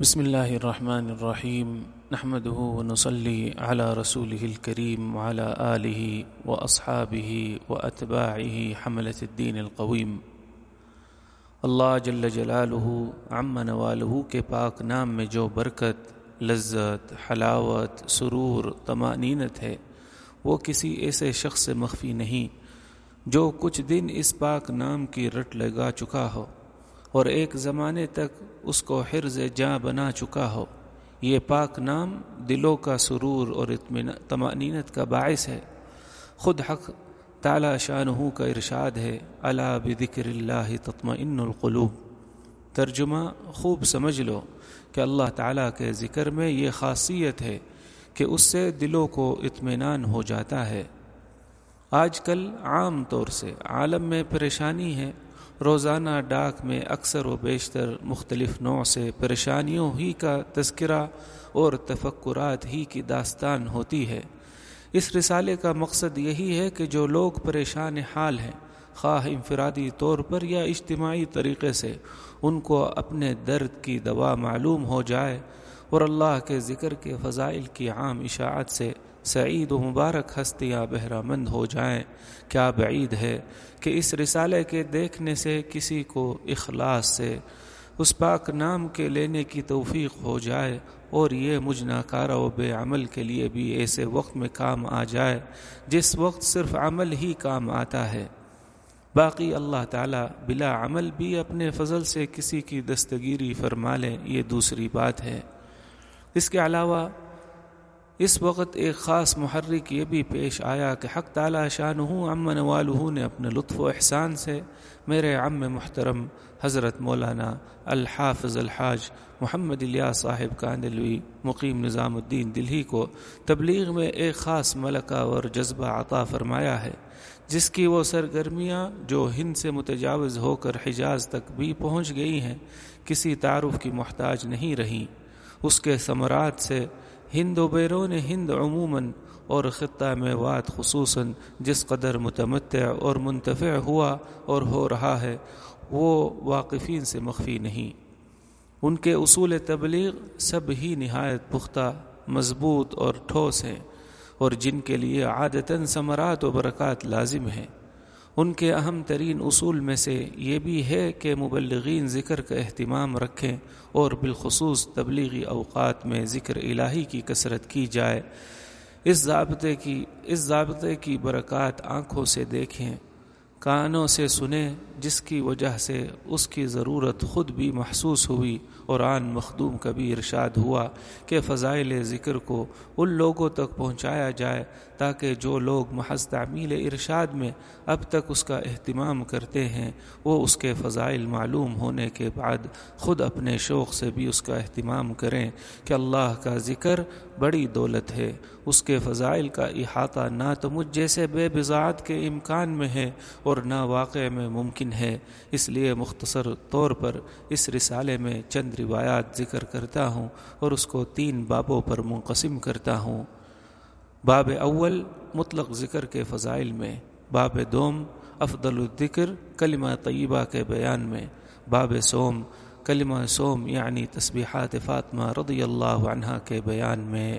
بسم اللہ الرحمن الرحیم نحمد ونصلی علی رسول الکریم وعلى آلہ و اصحابہ و اطباعہ حملت الدین القویم۔ اللہ جل جلالہ عم نوالہ کے پاک نام میں جو برکت، لذت، حلاوت، سرور تمانینت ہے، وہ کسی ایسے شخص سے مخفی نہیں جو کچھ دن اس پاک نام کی رٹ لگا چکا ہو۔ اور ایک زمانے تک اس کو حرز جاں بنا چکا ہو۔ یہ پاک نام دلوں کا سرور اور تمانینت کا باعث ہے۔ خود حق تعالی شان کا ارشاد ہے۔ اللہ بکر اللہ تطمئن القلوب۔ ترجمہ خوب سمجھ لو کہ اللہ تعالیٰ کے ذکر میں یہ خاصیت ہے کہ اس سے دلوں کو اطمینان ہو جاتا ہے۔ آج کل عام طور سے عالم میں پریشانی ہے۔ روزانہ ڈاک میں اکثر و بیشتر مختلف نوع سے پریشانیوں ہی کا تذکرہ اور تفکرات ہی کی داستان ہوتی ہے۔ اس رسالے کا مقصد یہی ہے کہ جو لوگ پریشان حال ہیں، خواہ انفرادی طور پر یا اجتماعی طریقے سے، ان کو اپنے درد کی دوا معلوم ہو جائے اور اللہ کے ذکر کے فضائل کی عام اشاعت سے سعید و مبارک ہستیاں بہرہ مند ہو جائیں۔ کیا بعید ہے کہ اس رسالے کے دیکھنے سے کسی کو اخلاص سے اس پاک نام کے لینے کی توفیق ہو جائے اور یہ مجنا کارا و بے عمل کے لیے بھی ایسے وقت میں کام آ جائے جس وقت صرف عمل ہی کام آتا ہے۔ باقی اللہ تعالیٰ بلا عمل بھی اپنے فضل سے کسی کی دستگیری فرما لیں، یہ دوسری بات ہے۔ اس کے علاوہ اس وقت ایک خاص محرک یہ بھی پیش آیا کہ حق تعالی شان ہوں امن والہ نے اپنے لطف و احسان سے میرے عم محترم حضرت مولانا الحافظ الحاج محمد الیا صاحب کاندلوی مقیم نظام الدین دلہی کو تبلیغ میں ایک خاص ملکہ اور جذبہ عطا فرمایا ہے، جس کی وہ سرگرمیاں جو ہند سے متجاوز ہو کر حجاز تک بھی پہنچ گئی ہیں، کسی تعارف کی محتاج نہیں رہیں۔ اس کے ثمرات سے ہند و بیرون ہند عموماً اور خطہ میں وات خصوصاً جس قدر متمتع اور منتفع ہوا اور ہو رہا ہے، وہ واقفین سے مخفی نہیں۔ ان کے اصول تبلیغ سب ہی نہایت پختہ، مضبوط اور ٹھوس ہیں اور جن کے لیے عادتاً ثمرات و برکات لازم ہیں۔ ان کے اہم ترین اصول میں سے یہ بھی ہے کہ مبلغین ذکر کا اہتمام رکھیں اور بالخصوص تبلیغی اوقات میں ذکر الہی کی کثرت کی جائے۔ اس ضابطے کی، اس ضابطے کی برکات آنکھوں سے دیکھیں۔ کانوں سے سنیں، جس کی وجہ سے اس کی ضرورت خود بھی محسوس ہوئی اور آن مخدوم کبھی ارشاد ہوا کہ فضائل ذکر کو ان لوگوں تک پہنچایا جائے تاکہ جو لوگ محض تعمیل ارشاد میں اب تک اس کا اہتمام کرتے ہیں، وہ اس کے فضائل معلوم ہونے کے بعد خود اپنے شوق سے بھی اس کا اہتمام کریں کہ اللہ کا ذکر بڑی دولت ہے۔ اس کے فضائل کا احاطہ نہ تو مجھ جیسے بے بزاعت کے امکان میں ہے اور نہ واقع میں ممکن ہے۔ اس لیے مختصر طور پر اس رسالے میں چند روایات ذکر کرتا ہوں اور اس کو تین بابوں پر منقسم کرتا ہوں۔ باب اول، مطلق ذکر کے فضائل میں۔ باب دوم، افضل الذکر، کلمہ طیبہ کے بیان میں۔ باب سوم، کلمہ سوم یعنی تسبیحات فاطمہ رضی اللہ عنہ کے بیان میں۔